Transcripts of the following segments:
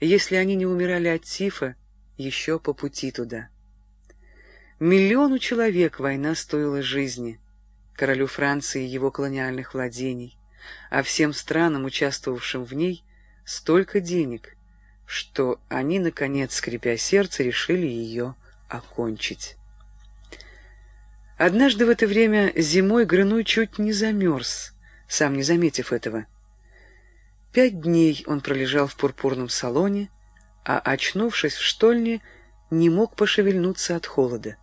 если они не умирали от тифа еще по пути туда. Миллиону человек война стоила жизни, королю Франции и его колониальных владений, а всем странам, участвовавшим в ней, столько денег, что они, наконец, скрипя сердце, решили ее окончить. Однажды в это время зимой Грыной чуть не замерз, сам не заметив этого. Пять дней он пролежал в пурпурном салоне, а, очнувшись в штольне, не мог пошевельнуться от холода.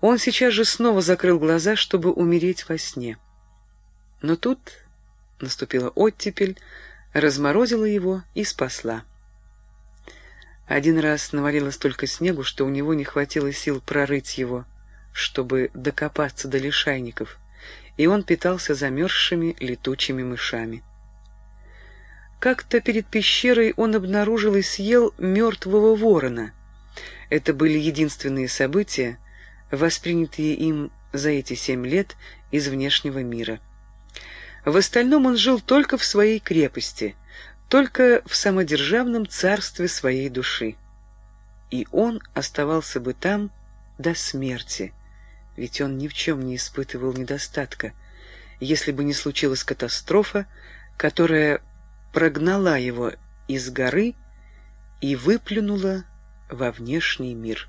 Он сейчас же снова закрыл глаза, чтобы умереть во сне. Но тут наступила оттепель, разморозила его и спасла. Один раз навалило столько снегу, что у него не хватило сил прорыть его, чтобы докопаться до лишайников, и он питался замерзшими летучими мышами. Как-то перед пещерой он обнаружил и съел мертвого ворона. Это были единственные события, воспринятые им за эти семь лет из внешнего мира. В остальном он жил только в своей крепости — только в самодержавном царстве своей души. И он оставался бы там до смерти, ведь он ни в чем не испытывал недостатка, если бы не случилась катастрофа, которая прогнала его из горы и выплюнула во внешний мир.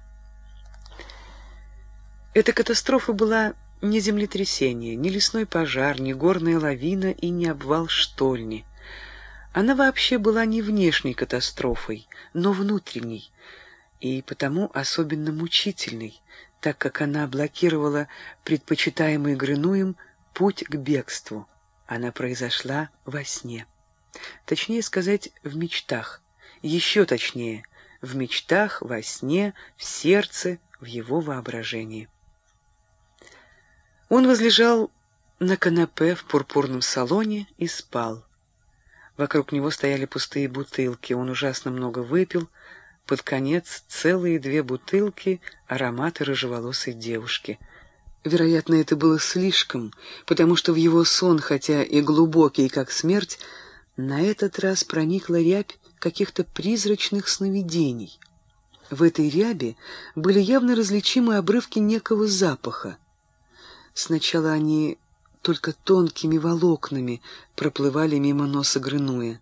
Эта катастрофа была не землетрясение, не лесной пожар, не горная лавина и не обвал штольни. Она вообще была не внешней катастрофой, но внутренней, и потому особенно мучительной, так как она блокировала предпочитаемый Грынуем путь к бегству. Она произошла во сне. Точнее сказать, в мечтах. Еще точнее, в мечтах, во сне, в сердце, в его воображении. Он возлежал на канапе в пурпурном салоне и спал. Вокруг него стояли пустые бутылки, он ужасно много выпил. Под конец целые две бутылки аромата рыжеволосой девушки. Вероятно, это было слишком, потому что в его сон, хотя и глубокий, как смерть, на этот раз проникла рябь каких-то призрачных сновидений. В этой ряби были явно различимы обрывки некого запаха. Сначала они только тонкими волокнами проплывали мимо носа Грынуя.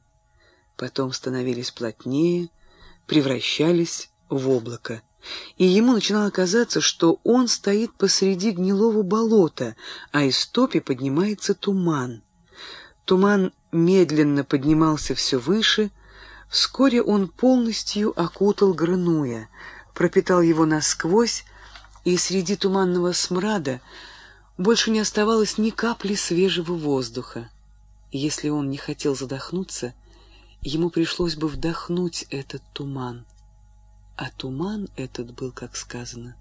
Потом становились плотнее, превращались в облако. И ему начинало казаться, что он стоит посреди гнилого болота, а из топи поднимается туман. Туман медленно поднимался все выше, вскоре он полностью окутал Грынуя, пропитал его насквозь, и среди туманного смрада больше не оставалось ни капли свежего воздуха. Если он не хотел задохнуться, ему пришлось бы вдохнуть этот туман. А туман этот был, как сказано,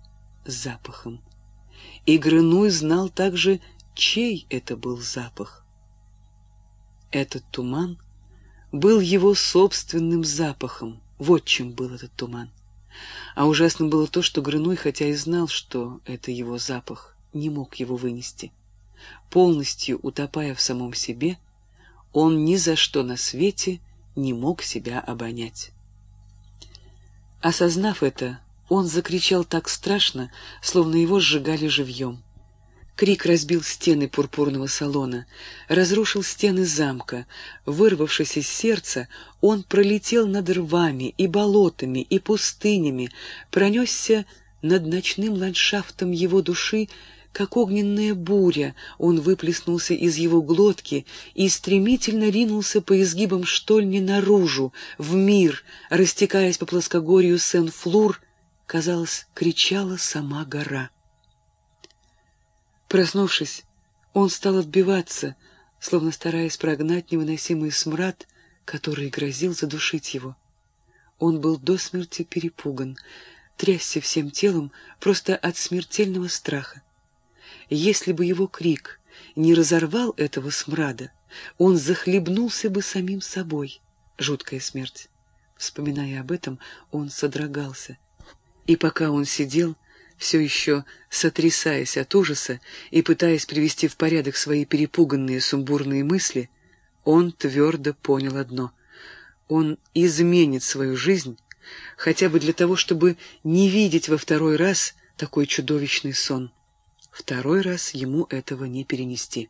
запахом. И Грынуй знал также, чей это был запах. Этот туман был его собственным запахом. Вот чем был этот туман. А ужасно было то, что Грынуй, хотя и знал, что это его запах, не мог его вынести. Полностью утопая в самом себе, он ни за что на свете не мог себя обонять. Осознав это, он закричал так страшно, словно его сжигали живьем. Крик разбил стены пурпурного салона, разрушил стены замка. Вырвавшись из сердца, он пролетел над рвами и болотами и пустынями, пронесся над ночным ландшафтом его души как огненная буря, он выплеснулся из его глотки и стремительно ринулся по изгибам штольни наружу, в мир, растекаясь по плоскогорью Сен-Флур, казалось, кричала сама гора. Проснувшись, он стал отбиваться, словно стараясь прогнать невыносимый смрад, который грозил задушить его. Он был до смерти перепуган, трясся всем телом просто от смертельного страха. Если бы его крик не разорвал этого смрада, он захлебнулся бы самим собой. Жуткая смерть. Вспоминая об этом, он содрогался. И пока он сидел, все еще сотрясаясь от ужаса и пытаясь привести в порядок свои перепуганные сумбурные мысли, он твердо понял одно. Он изменит свою жизнь хотя бы для того, чтобы не видеть во второй раз такой чудовищный сон. Второй раз ему этого не перенести.